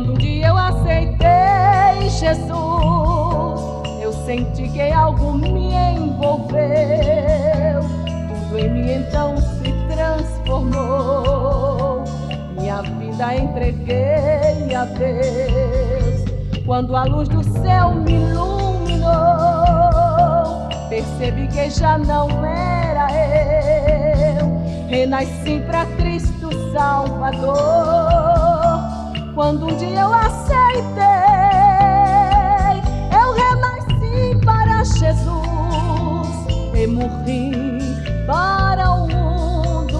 Quando um dia eu aceitei Jesus, eu senti que algo me envolveu. Tudo em mim então se transformou. Minha vida entreguei a Deus. Quando a luz do céu me iluminou, percebi que já não era eu. Renasci para Cristo Salvador. Quando um dia eu aceitei, eu renasci para Jesus e morri para o mundo.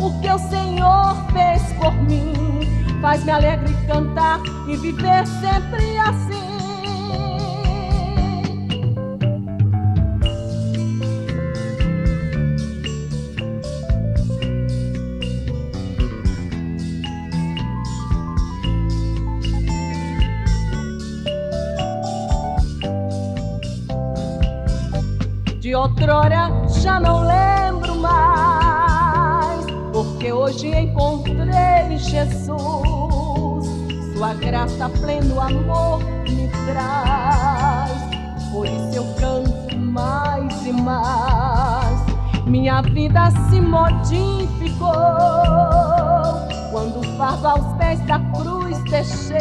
O que o Senhor fez por mim faz-me alegre cantar e viver sempre de outrora já não lembro mais, porque hoje encontrei Jesus. Sua graça, pleno amor me traz, por isso eu canto mais e mais. Minha vida se modificou quando o fardo aos pés da cruz deixei,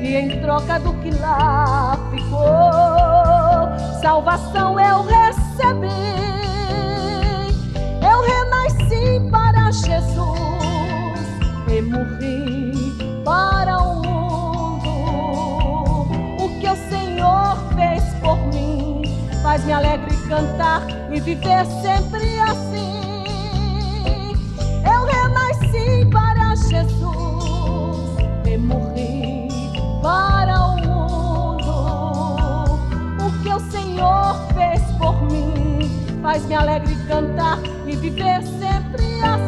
e em troca do que lá ficou salvação eu recebi. Eu renasci para Jesus e morri para o mundo. O que o Senhor fez por mim faz-me alegre cantar e viver sempre assim. Mim. Faz-me alegre cantar e viver sempre assim.